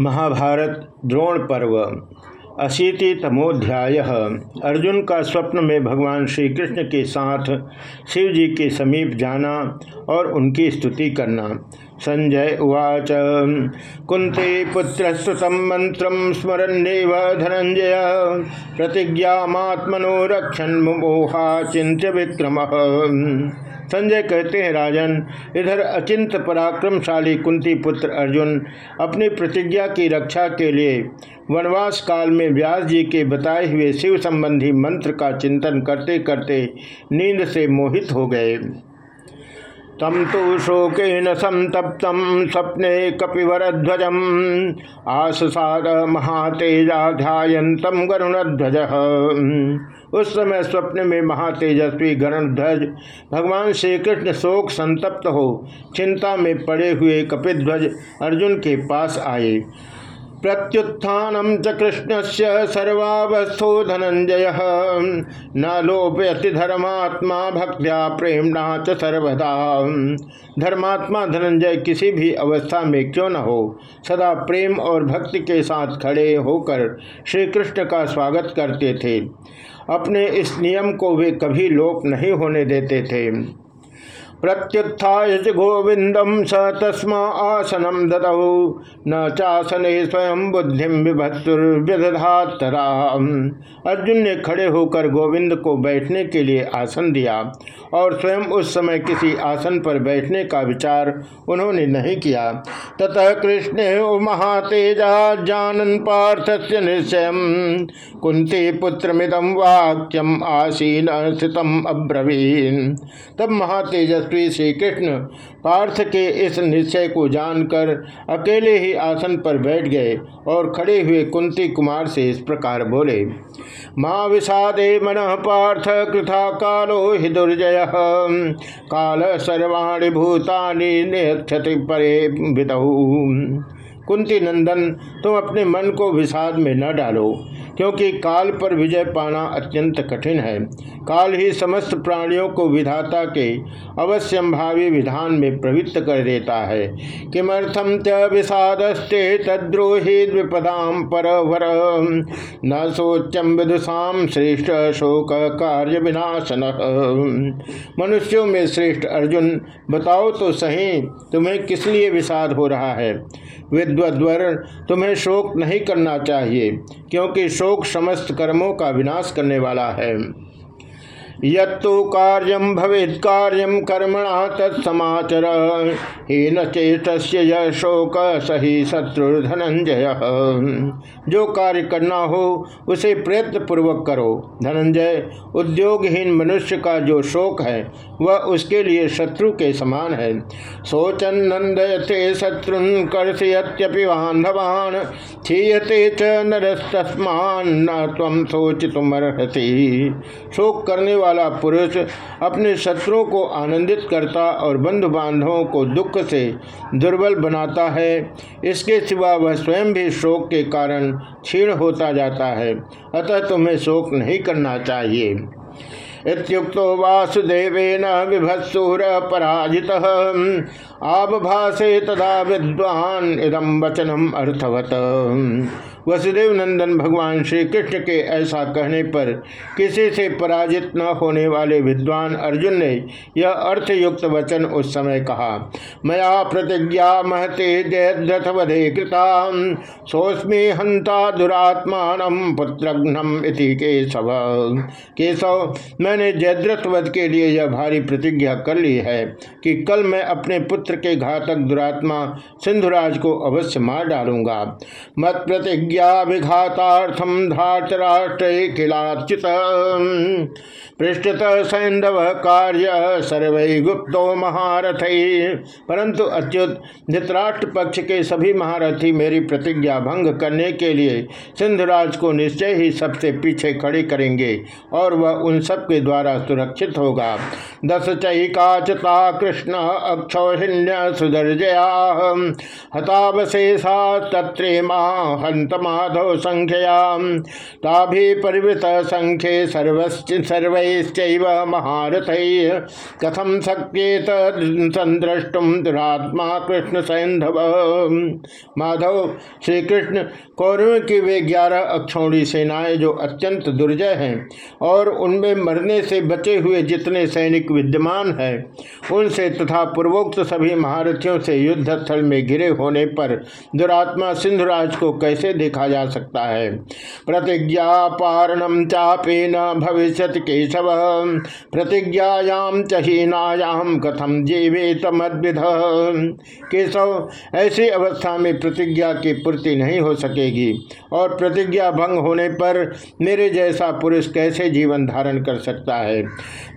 महाभारत द्रोण पर्व अशीति तमोध्याय अर्जुन का स्वप्न में भगवान श्री कृष्ण के साथ शिव जी के समीप जाना और उनकी स्तुति करना। संजय उवाच कुंती पुत्र मंत्र स्मरन्नेव धनंजय। प्रतिज्ञात्मनो रक्षण मोहा चिंत्य विक्रम संजय कहते हैं, राजन, इधर अचिंत पराक्रमशाली कुंती पुत्र अर्जुन, अपनी प्रतिज्ञा की रक्षा के लिए वनवास काल में व्यास जी के बताए हुए शिव संबंधी मंत्र का चिंतन करते करते नींद से मोहित हो गए। तम तो शोकन संतप्त सपने कपिवरध्वज आसाद महातेजा ध्यायंतम गरुणध्वज। उस समय स्वप्न में महातेजस्वी गरुणध्वज, भगवान श्री कृष्ण शोक संतप्त हो, चिंता में पड़े हुए कपिध्वज अर्जुन के पास आए। प्रत्युत्थान च कृष्ण से सर्वावस्थो धनंजय न लोपयति धर्मात्मा भक्त्या, प्रेमणा च सर्वदा। धर्मात्मा धनंजय किसी भी अवस्था में क्यों न हो? सदा प्रेम और भक्ति के साथ खड़े होकर श्री कृष्ण का स्वागत करते थे। अपने इस नियम को वे कभी लोप नहीं होने देते थे। प्रत्युत्थाय गोविंदम स तस्मा आसनम ददौ। न चासने स्वयं बुद्धि विभत्सुर्व्यधातरा अर्जुन ने खड़े होकर गोविंद को बैठने के लिए आसन दिया और स्वयं उस समय किसी आसन पर बैठने का विचार उन्होंने नहीं किया। ततः कृष्ण महातेजा, जानन पार्थ से निश्चय कुंती पुत्र मिदम वाक्यम आसीन, स्थितम अब्रवीन। तब श्री कृष्ण पार्थ के इस निश्चय को जानकर अकेले ही आसन पर बैठ गए और खड़े हुए कुंती कुमार से इस प्रकार बोले, माँ विषादे मन पार्थ कृथा कालो हि दुर्जय। काल सर्वाणी भूतानि परे विदहू। कुंती नंदन, तुम अपने मन को विषाद में न डालो, क्योंकि काल पर विजय पाना अत्यंत कठिन है। काल ही समस्त प्राणियों को विधाता के अवश्यंभावी विधान में प्रवृत्त कर देता है। किमर्थम च विषादस्ते तद्रोही द्विपदाम पर वर न सोचम विदुषाम श्रेष्ठ शोक कार्य विनाशन। मनुष्यों में श्रेष्ठ अर्जुन, बताओ तो सही, तुम्हें किस लिए विषाद हो रहा है? विद्वद्वर तुम्हें शोक नहीं करना चाहिए, क्योंकि शोक समस्त कर्मों का विनाश करने वाला है। यत्तु कार्यम भवेद कार्यम कर्मणा तत्समाचर। हीन चेत शोक सही शत्रु धनंजय जो कार्य करना हो, उसे प्रयत्न पूर्वक करो। धनंजय उद्योगहीन मनुष्य का जो शोक है, वह उसके लिए शत्रु के समान है। सोचन नंदयते शत्रुन कर्षयत्यपि बांधवान थीयते च नरस्तस्मान, न तम सोचितुमर्हति शोक करने वाला वाला पुरुष अपने शत्रुओं को आनंदित करता और बंधु बांधवों को दुख से दुर्बल बनाता है। इसके सिवा वह स्वयं भी शोक के कारण क्षीण होता जाता है, अतः तुम्हें शोक नहीं करना चाहिए। इतुक्तो वासुदेवेन विभत्सुर पराजित। आबभाषे तदा विद्वान इदम वचनम अर्थवत। वसुदेव नंदन भगवान श्री कृष्ण के ऐसा कहने पर किसी से पराजित न होने वाले विद्वान अर्जुन ने यह अर्थयुक्त वचन उस समय कहा, मया प्रतिज्ञा महते जयद्रथवधे कृता सोस्मी हंता दुरात्मान पुत्रघ्नम इति केशव। केशव, मैंने जयद्रथ वध के लिए यह भारी प्रतिज्ञा कर ली है कि कल मैं अपने पुत्र के घातक दुरात्मा सिंधुराज को अवश्य मार डालूँगा। मत प्रतिज्ञा प्रतिज्ञा विघातार्थम धातराष्ट्र किलाच्युत पृष्ठत सैंधव कार्य सर्व गुप्तो महारथ। परंतु अच्युत धृतराष्ट्र पक्ष के सभी महारथी मेरी प्रतिज्ञा भंग करने के लिए सिंधुराज को निश्चय ही सबसे पीछे खड़े करेंगे और वह उन सब के द्वारा सुरक्षित होगा। दस चैकाचता कृष्ण अक्षौहिण्य सुदर्जया। हतावशेषा तत्रे हंत समाधौ संख्या ताभि परिवृत संख्ये सर्वैश्च महारथ। कथम शक्येत संद्रष्टुम दुरात्मा कृष्ण सैंधव माधव श्री कृष्ण कौरव की वे ग्यारह अक्षौणी सेनाएँ जो अत्यंत दुर्जय हैं और उनमें मरने से बचे हुए जितने सैनिक विद्यमान हैं, उनसे तथा पूर्वोक्त सभी महारथियों से युद्ध स्थल में घिरे होने पर दुरात्मा सिंधुराज को कैसे देखा जा सकता है। प्रतिज्ञा पारणम चापे न भविष्य केशव। प्रतिज्ञायाम चहीनायाम कथम जीवे तमद्विध केशव, ऐसी अवस्था में प्रतिज्ञा की पूर्ति नहीं हो सकेगी और प्रतिज्ञा भंग होने पर मेरे जैसा पुरुष कैसे जीवन धारण कर सकता है?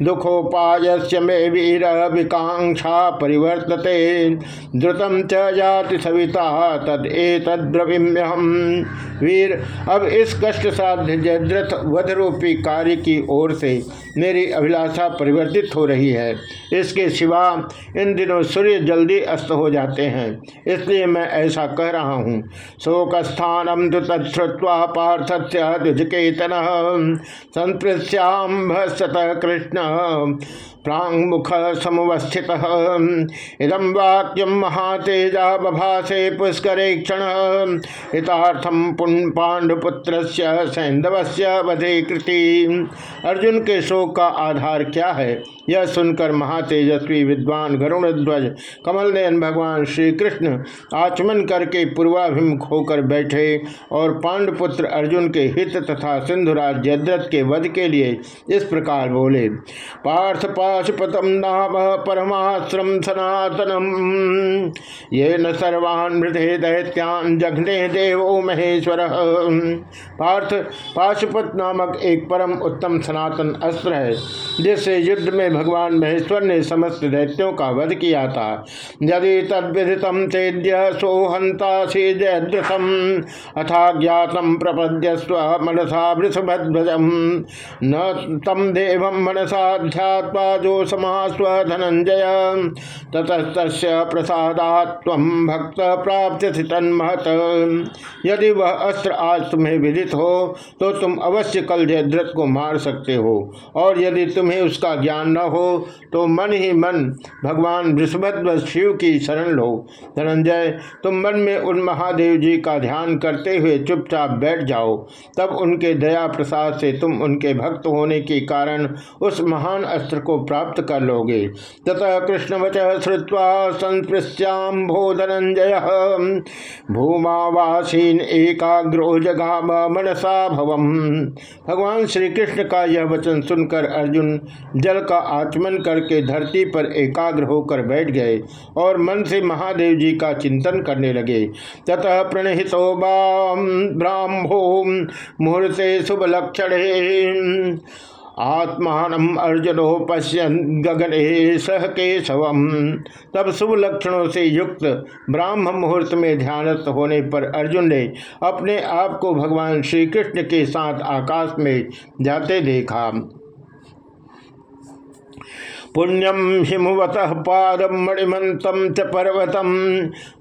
दुखोपाय में वीर विकांक्षा परिवर्तते। द्रुतम च जाति सविता तद ए तद्रविम्यहम वीर, अब इस कष्ट साध्य जयद्रथ वध रूपी कार्य की ओर से मेरी अभिलाषा परिवर्तित हो रही है। इसके सिवा इन दिनों सूर्य जल्दी अस्त हो जाते हैं, इसलिए मैं ऐसा कह रहा हूँ। शोक स्थान तत्वा पार्थ द्विजकेतन संप्रश्याम कृष्ण। प्रांगमुख समवस्थित इदम वाक्यम महातेजा बभासे पुष्करेक्षण। हितार्थम पांडुपुत्र सैंधव से वधे कृति। अर्जुन के शोक का आधार क्या है? यह सुनकर महातेजस्वी विद्वान गरुण ध्वज कमल नयन भगवान श्री कृष्ण आचमन करके पूर्वाभिमुख होकर बैठे और पांडुपुत्र अर्जुन के हित तथा सिंधुराज जयद्रथ के वध के लिए इस प्रकार बोले पार्थ पाशुपतम नाम परमाश्रम सनातनम। ये न सर्वान् मृदे दैत्यान जघने देवो महेश्वर। पार्थ, पाशुपत नामक एक परम उत्तम सनातन अस्त्र है, जिससे युद्ध में भगवान महेश्वर ने समस्त दैत्यों का वध किया था। यदि तद्विदितम चेद्य सोहंता से जयद्रथम अथा ज्ञातम प्रपद्य स्व मनसा वृषभध्वजम। न तम देव मनसा ध्यात्वा जो समास्व धनंजय ततस्त प्रसादात्व भक्त प्राप्त तन्महत। यदि वह अस्त्र आज तुम्हें विदित हो तो तुम अवश्य कल जयद्रथ को मार सकते हो। और यदि तुम्हें उसका ज्ञान न हो तो मन ही मन भगवान वृषभध्व शिव की शरण लो। धनंजय, तुम मन में उन महादेव जी का ध्यान करते हुए चुपचाप बैठ जाओ। तब उनके दया प्रसाद से तुम उनके भक्त होने के कारण उस महान अस्त्र को प्राप्त कर लोगे। तथा कृष्ण वच श्रुवा संस्पृश्याम्भो धनंजय भूमावासीन एकाग्रो जगा मनसा भवम। भगवान श्री कृष्ण का यह वचन सुनकर अर्जुन जल का आचमन करके धरती पर एकाग्र होकर बैठ गए और मन से महादेव जी का चिंतन करने लगे। ततः प्रणहितो ब्राह्मो मुहूर्ते शुभ लक्षण आत्मान अर्जुनो पश्यन गगने सह केशव तब शुभ लक्षणों से युक्त ब्राह्म मुहूर्त में ध्यानस्थ होने पर अर्जुन ने अपने आप को भगवान श्री कृष्ण के साथ आकाश में जाते देखा। पुण्यम हिमवत पादम मणिमंतम च पर्वतम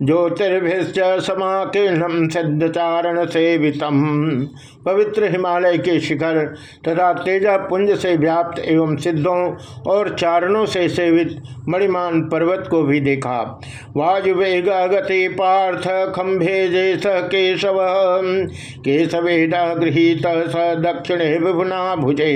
ज्योतिर्भिश्च समाकीर्णम सिद्धचारण सेवितम पवित्र हिमालय के शिखर तथा तेजा पुंज से व्याप्त एवं सिद्धों और चारणों से सेवित मणिमान पर्वत को भी देखा। वायुवेग गति पार्थ खंभे जैस केशव केशवेद गृहित स दक्षिणे विभुना भुजे।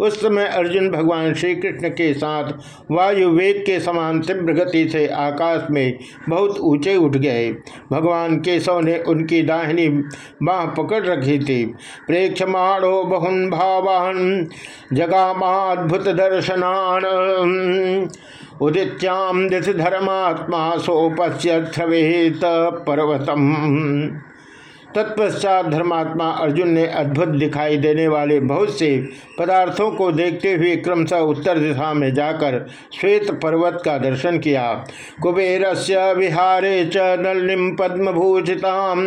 उस समय अर्जुन भगवान श्री कृष्ण के साथ वायु वेग के समान तीव्र गति से आकाश में बहुत ऊँचे उठ गए। भगवान केशव ने उनकी दाहिनी बाह पकड़ रखी थी। प्रेक्षमाणो बहुन भावान जगामाद्भुत दर्शनान उदित्याम दिश धर्मात्मा सोपश्य पर्वतम। तत्पश्चात धर्मात्मा अर्जुन ने अद्भुत दिखाई देने वाले बहुत से पदार्थों को देखते हुए क्रमशः उत्तर दिशा में जाकर श्वेत पर्वत का दर्शन किया। कुबेर से विहारे च नलिम पद्मभूषिताम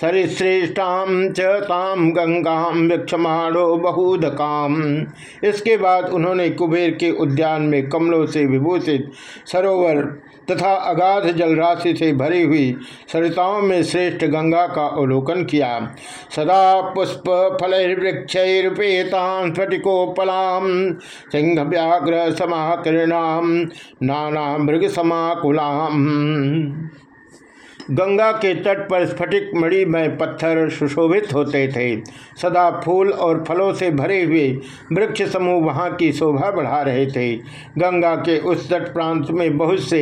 सरिश्रेष्ठाम च ताम गंगाम वृक्षमाणो बहुधकाम इसके बाद उन्होंने कुबेर के उद्यान में कमलों से विभूषित सरोवर तथा अगाध जलराशि से भरी हुई सरिताओं में श्रेष्ठ गंगा का अवलोकन किया। सदा पुष्प फल वृक्षेतान स्फटिकोपलाम सिंह व्याघ्र समाकीर्णाम नाना मृग समाकुलाम गंगा के तट पर स्फटिक मणि में पत्थर सुशोभित होते थे। सदा फूल और फलों से भरे हुए वृक्ष समूह वहाँ की शोभा बढ़ा रहे थे। गंगा के उस तट प्रांत में बहुत से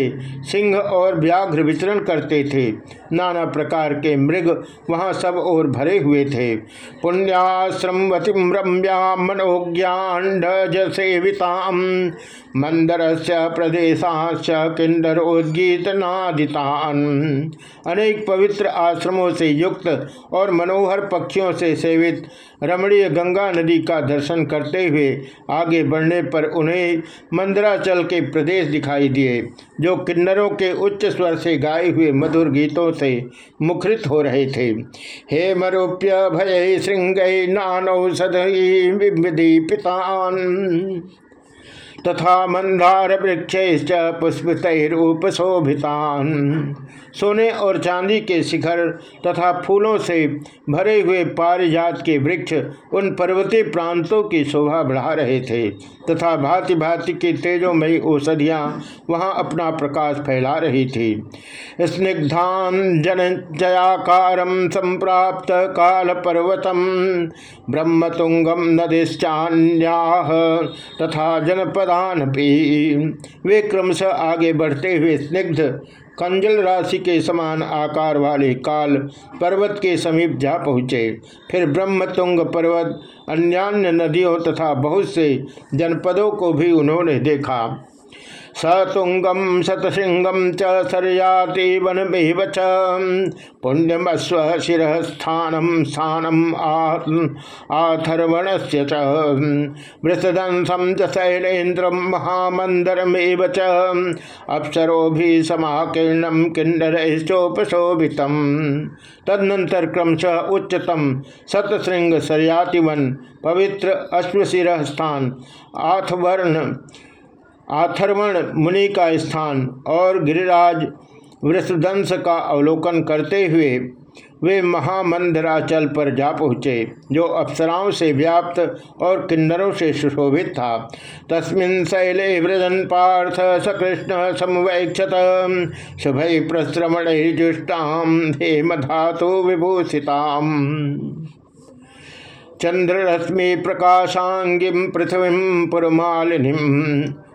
सिंह और व्याघ्र विचरण करते थे। नाना प्रकार के मृग वहाँ सब और भरे हुए थे। पुण्याश्रमवतीम रम्या सेविताम मंदर से प्रदेशाश्च किन्नरोद्गीत नादितान अनेक पवित्र आश्रमों से युक्त और मनोहर पक्षियों से सेवित रमणीय गंगा नदी का दर्शन करते हुए आगे बढ़ने पर उन्हें मंदराचल के प्रदेश दिखाई दिए, जो किन्नरों के उच्च स्वर से गाए हुए मधुर गीतों से मुखरित हो रहे थे। हे मरुप्य भय श्रृंग नानौषध पितान। तथा मंदार वृक्ष पुष्पितरूपशोभितान। सोने और चांदी के शिखर तथा फूलों से भरे हुए पारिजात के वृक्ष उन पर्वतीय प्रांतों की शोभा बढ़ा रहे थे तथा भांति भांति की तेजोमयी औषधियाँ वहाँ अपना प्रकाश फैला रही थी। स्निग्धान जन जयाकार संप्राप्त काल पर्वतम ब्रह्मतुंगम नदिश्चान्या तथा जनपदान भी वे क्रमशः आगे बढ़ते हुए स्निग्ध कंजल राशि के समान आकार वाले काल पर्वत के समीप जा पहुँचे। फिर ब्रह्मतुंग पर्वत, अन्यान्य नदियों तथा बहुत से जनपदों को भी उन्होंने देखा। सतुंगम शतसिंगम च सर्याति वन च। पुण्यमस्व शिर स्थानम स्थानम आथर्वण से वृषदंसम च शैलेन्द्रम महामंदरमेव च। अप्सरो भी समाकीर्णम किन्नरचोपशोभित तदनंतर क्रमशः उच्चतम सतश्रृंग सर्यातिवन पवित्र अश्वशिर स्थान आथवर्ण आथर्वण मुनि का स्थान और गिरिराज वृषदंश का अवलोकन करते हुए वे महामंदराचल पर जा पहुँचे, जो अप्सराओं से व्याप्त और किन्नरों से सुशोभित था। तस्मिन शैले वृदन पार्थ सकृष्ण समवैक्षत। शुभ प्रश्रमण जुष्टाम हेम धातु विभूषिताम। चंद्ररश्मि प्रकाशांगिम पृथ्वी पुरमालिनी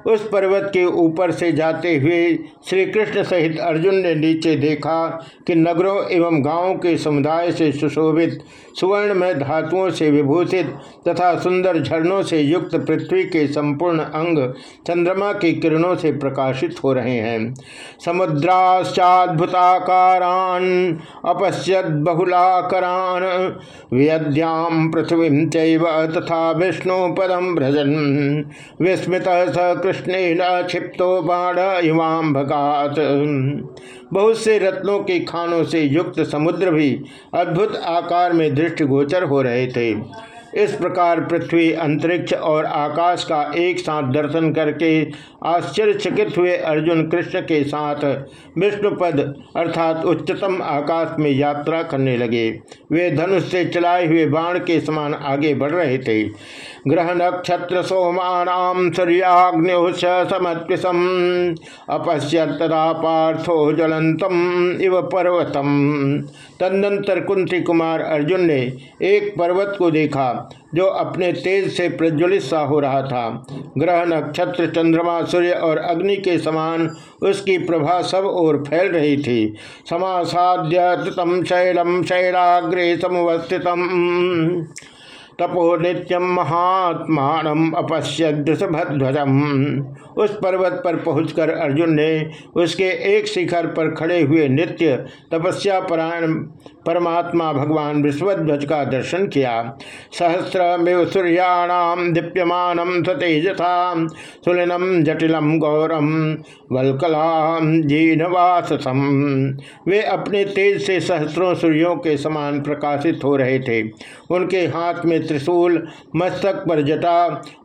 उस पर्वत के ऊपर से जाते हुए श्री कृष्ण सहित अर्जुन ने नीचे देखा कि नगरों एवं गाँवों के समुदाय से सुशोभित सुवर्ण में धातुओं से विभूषित तथा सुंदर झरनों से युक्त पृथ्वी के संपूर्ण अंग चंद्रमा की किरणों से प्रकाशित हो रहे हैं। समुद्राश्चाद्भुताकारान अपश्यत बहुलाकरान व्यद्याम पृथ्वी चैव तथा विष्णु पदम भ्रजन। विस्मित स कृष्ण क्षिप्तो भगात। बहुत से रत्नों के खानों से युक्त समुद्र भी अद्भुत आकार में दृष्टिगोचर हो रहे थे। इस प्रकार पृथ्वी अंतरिक्ष और आकाश का एक साथ दर्शन करके आश्चर्यचकित हुए अर्जुन कृष्ण के साथ विष्णुपद अर्थात उच्चतम आकाश में यात्रा करने लगे। वे धनुष से चलाए हुए बाण के समान आगे बढ़ रहे थे। ग्रह नक्षत्र सोमानाम सूर्याग्निश समत्सम अपश्यत तदा पार्थो ज्वलंतम इव पर्वतम। तदनंतर कुंती कुमार अर्जुन ने एक पर्वत को देखा। जो अपने तेज से प्रज्वलित सा हो रहा था। ग्रह नक्षत्र, चंद्रमा, सूर्य और अग्नि के समान उसकी प्रभा सब ओर फैल रही थी। समासाद्य तम शैलम शैलाग्रे समुवस्थितम। तपो नित्यम महात्मान अपश्यध्वजम उस पर्वत पर पहुंचकर अर्जुन ने उसके एक शिखर पर खड़े हुए नित्य तपस्या परायण परमात्मा भगवान विश्वध्वज का दर्शन किया। सहस्रमेव सूर्याणाम दीप्यमान सतेजथा सुलिनम जटिलम गौरम वलकलाम जीनवासम वे अपने तेज से सहस्रों सूर्यों के समान प्रकाशित हो रहे थे। उनके हाथ में त्रिशूल मस्तक पर जटा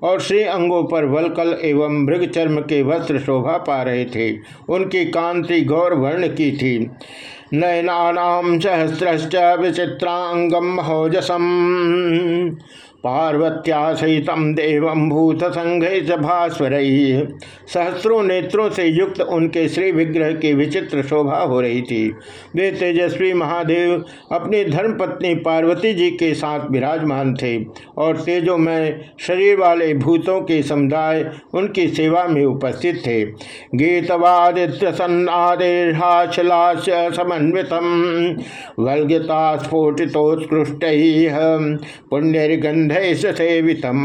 और श्री अंगों पर वलकल एवं मृग चर्म के वस्त्र शोभा पा रहे थे। उनकी कांति गौर वर्ण की थी। नयना सहस्रश्च विचित्रांगम महोजसम पार्वत्या सहित देव भूत संघ भास्वर। सहस्रों नेत्रों से युक्त उनके श्री विग्रह की विचित्र शोभा हो रही थी। वे तेजस्वी महादेव, अपनी धर्मपत्नी पार्वती जी के साथ विराजमान थे और तेजो में शरीर वाले भूतों के समुदाय उनकी सेवा में उपस्थित थे। गीतवादित्र सन्नादेहाशलास्य समन्वित वल्गता स्फोटितोत्कृष्ट पुण्यगंध सेवितम।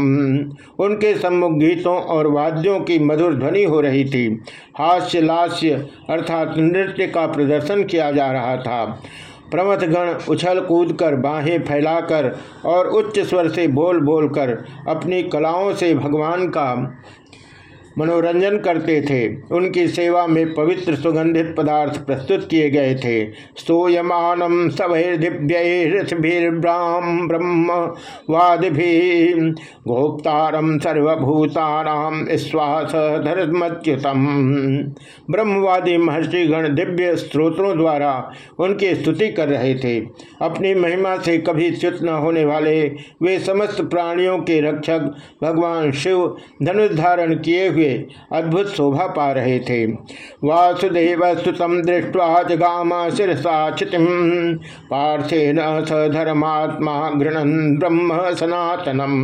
उनके सम्मुख गीतों और वाद्यों की मधुर ध्वनि हो रही थी। हास्य लास्य अर्थात नृत्य का प्रदर्शन किया जा रहा था। प्रमथगण उछल कूद कर बाहें फैलाकर और उच्च स्वर से बोल बोलकर अपनी कलाओं से भगवान का मनोरंजन करते थे। उनकी सेवा में पवित्र सुगंधित पदार्थ प्रस्तुत किए गए थे। स्तूयमानम सवैर्दिव्यैर्ब्राह्म ब्रह्म वादिभि गोप्तारम सर्वभूतानाम विश्वास धर्मच्युतम। ब्रह्मवादी महर्षिगण दिव्य स्त्रोत्रों द्वारा उनकी स्तुति कर रहे थे। अपनी महिमा से कभी च्युत न होने वाले वे समस्त प्राणियों के रक्षक भगवान शिव धनुष धारण किए हुए हुए अद्भुत शोभा पा रहे थे। वासुदेव स्तुतम दृष्टवा जगाम शिरसा चितिम पार्थे न धर्मात्मा गृणन ब्रह्म सनातनम।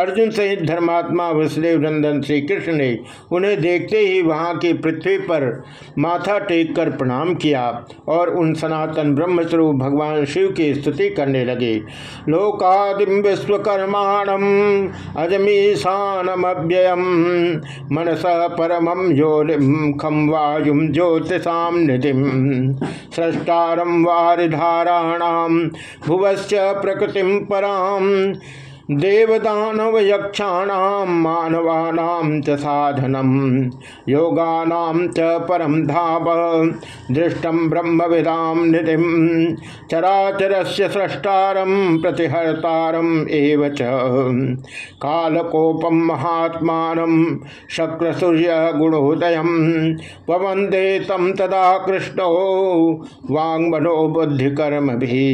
अर्जुन सहित धर्मात्मा वसुदेव नंदन श्री कृष्ण ने उन्हें देखते ही वहाँ की पृथ्वी पर माथा टेक कर प्रणाम किया और उन सनातन ब्रह्मस्वरूप भगवान शिव की स्तुति करने लगे। लोकादिम विश्वकर्माणम अजमीशानमव्ययम। मनस परमं योनिम खम वायुम ज्योतिषाम निधि। सृष्टारम वारिधाराण भुवश्च प्रकृति पराम। देवदानव यक्षाणाम मानवानाम च साधनम योगानाम च परम धाम दृष्टम ब्रह्म विदाम निधि, चराचरस्य सृष्टारम प्रतिहर्तारम एव च। कालकोपम महात्मान शक्र सूर्य गुणोदय वंदे तम तदा कृष्ण वांगमनो बुद्धि कर्म भी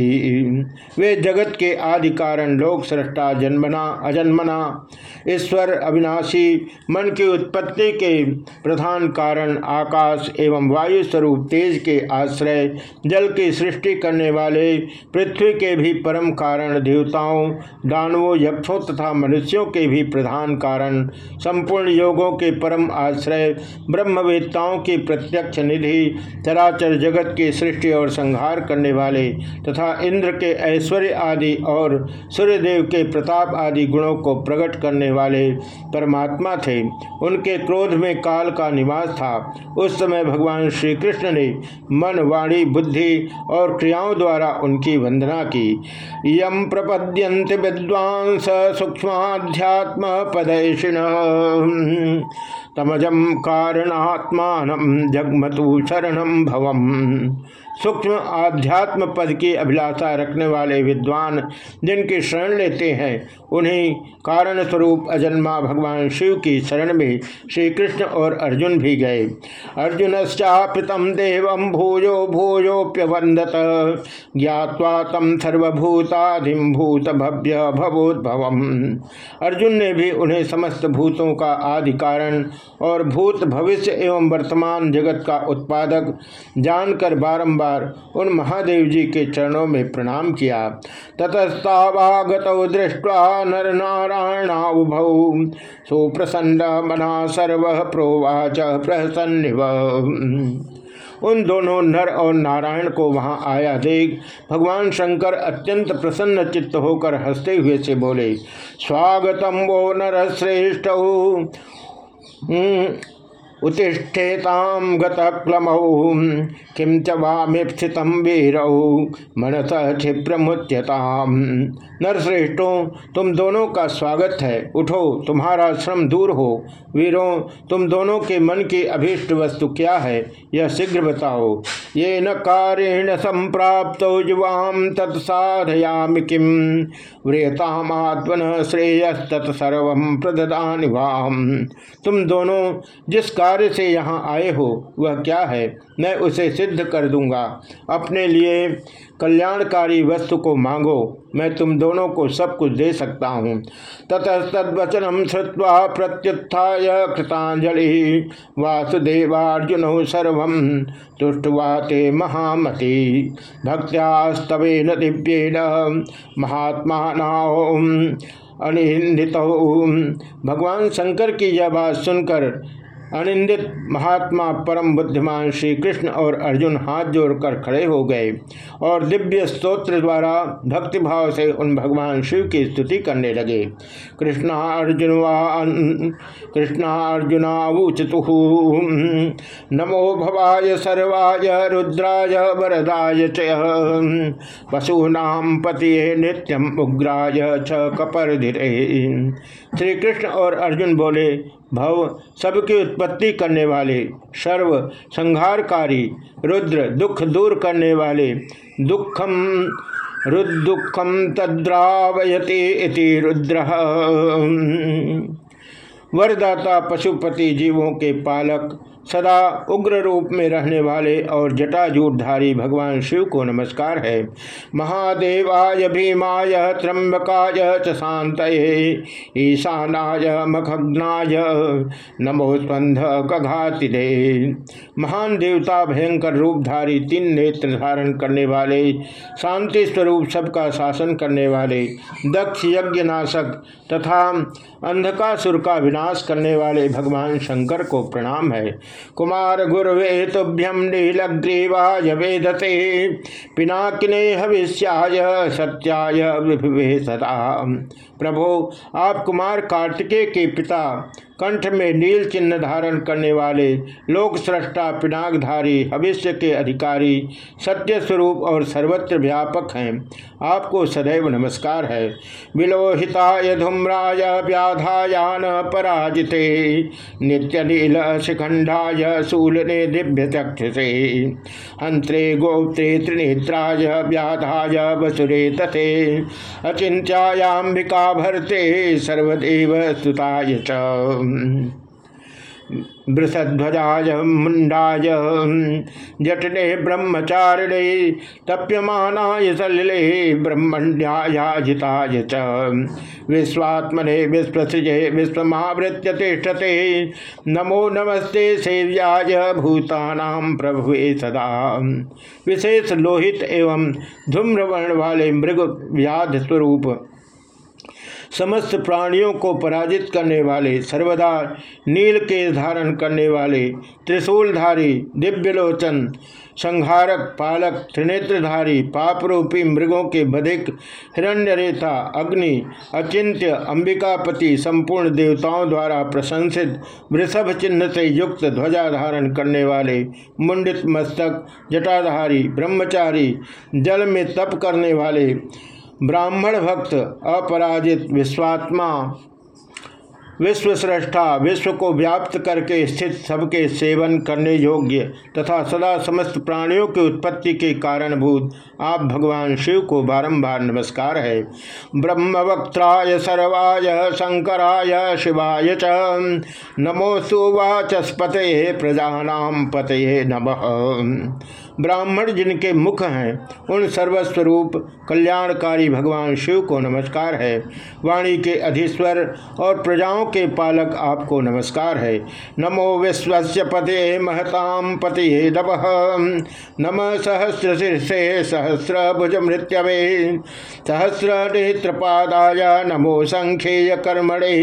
वे जगत के आदि कारण लोक सृष्टा जन्मना, अजन्मना। ईश्वर अविनाशी, मन की उत्पत्ति के प्रधान कारण आकाश एवं वायु स्वरूप तेज के आश्रय, जल की सृष्टि करने वाले, पृथ्वी के भी परम कारण देवताओं, दानवों, यक्षों तथा मनुष्यों के भी प्रधान कारण, संपूर्ण योगों के परम आश्रय, ब्रह्मवेत्ताओं की प्रत्यक्ष निधि, चराचर जगत की सृष्टि और संहार करने वाले, तथा इंद्र के ऐश्वर्य आदि और सूर्यदेव के प्रताप प्रताप आदि गुणों को प्रकट करने वाले परमात्मा थे। उनके क्रोध में काल का निवास था। उस समय भगवान श्री कृष्ण ने मन, वाणी, बुद्धि और क्रियाओं द्वारा उनकी वंदना की। यम प्रपद्यंत विद्वांस सूक्ष्माध्यात्म पदैषिण तमजम कारणात्मान जगमतु शरण भवम। सूक्ष्म आध्यात्म पद की अभिलाषा रखने वाले विद्वान जिनकी शरण लेते हैं, उन्हें कारण स्वरूप अजन्मा भगवान शिव की शरण में श्री कृष्ण और अर्जुन भी गए। अर्जुन चापितम देव भूजो भूजोप्यवंदत ज्ञावा तम सर्वभूताधिम भूत भव्य भवोद्भव अर्जुन ने भी उन्हें समस्त भूतों का आदि कारण और भूत भविष्य एवं वर्तमान जगत का उत्पादक जानकर बारंबार उन महादेव जी के चरणों में प्रणाम किया। ततस्तावागत दृष्टवा नर नारायणाउभौ सुप्रसन्न मना सर्व प्रोवाच प्रसन्न उन दोनों नर और नारायण को वहाँ आया देख, भगवान शंकर अत्यंत प्रसन्न चित्त होकर हँसते हुए से बोले, स्वागतम वो नर श्रेष्ठ उत्तिष्ठेताम गतक्लमौ। किम च वामीप्सित वीरौ? मनस क्षिप्रमुच्यताम। नरश्रेष्ठों, तुम दोनों का स्वागत है। उठो, तुम्हारा श्रम दूर हो। वीरों, तुम दोनों के मन की अभीष्ट वस्तु क्या है? यह शीघ्र बताओ। ये न कारेण संप्राप्त युवाम तत्साधयामि किम व्रियतामात्मन श्रेयस तत्सर्व प्रददान तुम दोनों जिस कार्य कार्य से यहाँ आए हो, वह क्या है? मैं उसे सिद्ध कर दूँगा। अपने लिए कल्याणकारी वस्तु को मांगो। मैं तुम दोनों को सब कुछ दे सकता हूँ। ततस्तवचनम श्रुवा प्रत्युत्थाय कृतांजलि वासुदेवार्जुन सर्व तुष्टवा ते महामति। भक्त्यास्तवेन दिव्येन महात्मा अनिंदित भगवान शंकर की यह बात सुनकर अनिंदित महात्मा परम बुद्धिमान श्री कृष्ण और अर्जुन हाथ जोड़कर खड़े हो गए और दिव्य स्तोत्र द्वारा भक्तिभाव से उन भगवान शिव की स्तुति करने लगे। कृष्णा अर्जुन व कृष्णा अर्जुनावुचतु नमो भवाय सर्वाय रुद्राय वरदाय च। पशूनाम पतिये नित्यम उग्राय च कपर धीरे श्री कृष्ण और अर्जुन बोले भव सबकी उत्पत्ति करने वाले, सर्व संहारकारी, रुद्र दुख दूर करने वाले, दुखम, रुद्दुखम तद्रावयते इति रुद्र। वरदाता पशुपति जीवों के पालक सदा उग्र रूप में रहने वाले और जटाजूटधारी भगवान शिव को नमस्कार है। महादेवाय भीमाय त्र्यंबकाय च शांत ईशानाय मखग्नाय नमो स्पंद कघातिदे महान देवता भयंकर रूपधारी तीन नेत्र धारण करने वाले, शांति स्वरूप सबका शासन करने वाले, दक्ष यज्ञनाशक तथा अंधकासुर का विनाश करने वाले भगवान शंकर को प्रणाम है। कुमार गुरवे तुभ्यम नीलग्रीवाय वेदते। पिनाकिने हविष्याय, सत्याय विभवे सदा। प्रभो, आप कुमार कार्तिकेय के पिता कंठ में नील चिन्ह धारण करने वाले लोक सृष्टा पिनाकधारी भविष्य के अधिकारी सत्य स्वरूप और सर्वत्र व्यापक हैं। आपको सदैव नमस्कार है। विलोहिताय धूम्राय व्याधायान पराजिते, नित्य नील शिखंडाय शूलने दिव्य चक्षुषे हंत्रे गोप्त्रे त्रिनेत्राय व्याधाय वसुरे तथे अचिंत्याम्बिका भरते सर्वदेव सुताय च। वृषध्वजाय मुंडाय जटने ब्रह्मचारिणे, तप्यमानाय सलिले, ब्रह्मण्यायाजिताय च। विश्वात्मने विश्वसृजे विश्वमावृत्य तिष्ठते। नमो नमस्ते सेव्याय भूतानां प्रभुवे सदा। विशेष लोहित एवं धूम्रवर्ण वाले मृग व्याध स्वरूप समस्त प्राणियों को पराजित करने वाले, सर्वदा नील के धारण करने वाले, त्रिशूलधारी, दिव्यलोचन, संहारक, पालक, त्रिनेत्रधारी, पापरूपी मृगों के बधिक, हिरण्यरेता, अग्नि, अचिंत्य, अंबिकापति, संपूर्ण देवताओं द्वारा प्रशंसित, वृषभ चिन्ह से युक्त ध्वजा धारण करने वाले, मुंडित मस्तक, जटाधारी, ब्रह्मचारी, जल में तप करने वाले ब्राह्मण भक्त, अपराजित, विश्वात्मा विश्व श्रेष्ठा विश्व को व्याप्त करके स्थित सबके सेवन करने योग्य तथा सदा समस्त प्राणियों की उत्पत्ति के कारणभूत आप भगवान शिव को बारंबार नमस्कार है। ब्रह्म वक्त्राय सर्वाय शंकराय शिवाय च। नमो सुवाचस्पते प्रजानाम पते नमः। ब्राह्मण जिनके मुख हैं, उन सर्वस्वरूप कल्याणकारी भगवान शिव को नमस्कार है। वाणी के अधीश्वर और प्रजाओं के पालक आपको नमस्कार है। नमो विश्व पते महताम पति नम नम सहस्र शीर्षे सहस्र भुज मृत्यवे। सहस्र नेत्रपादाय नमो संख्येय कर्मणे।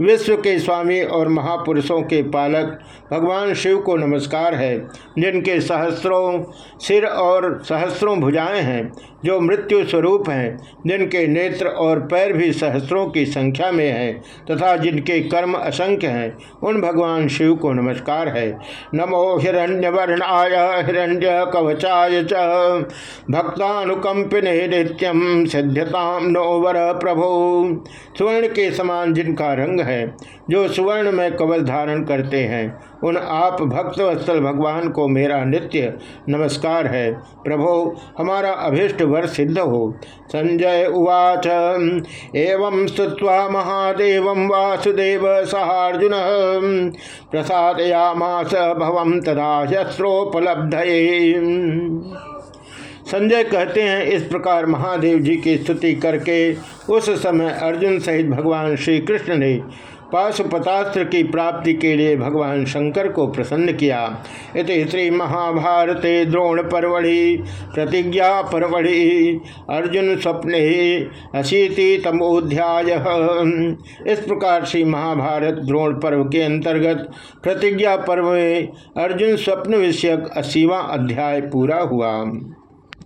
विश्व के स्वामी और महापुरुषों के पालक भगवान शिव को नमस्कार है, जिनके सहस्रों सिर और सहस्रों भुजाएँ हैं। जो मृत्यु स्वरूप हैं, जिनके नेत्र और पैर भी सहस्रों की संख्या में हैं तथा जिनके कर्म असंख्य हैं, उन भगवान शिव को नमस्कार है। नमो हिरण्य वर्णाय हिरण्य कवचाय च। भक्तानुकंपिने नित्यम सिद्धताम नो वर प्रभु स्वर्ण के समान जिनका रंग है, जो सुवर्ण में कवच धारण करते हैं उन आप भक्त वत्सल भगवान को मेरा नित्य नमस्कार है। प्रभो, हमारा अभिष्ट वर सिद्ध हो। संजय उवाच, एवं स्तुवा महादेव वासुदेव सहार्जुन। प्रसादयामास भवम तदा शस्त्रोपलब्ध संजय कहते हैं, इस प्रकार महादेव जी की स्तुति करके उस समय अर्जुन सहित भगवान श्री कृष्ण ने पाशुपतास्त्र की प्राप्ति के लिए भगवान शंकर को प्रसन्न किया। इस श्री महाभारत द्रोण परवड़ी प्रतिज्ञा परवड़ी अर्जुन स्वप्ने अशीति तमोध्याय इस प्रकार श्री महाभारत द्रोण पर्व के अंतर्गत प्रतिज्ञा पर्व में अर्जुन स्वप्न विषयक असीवा अध्याय पूरा हुआ।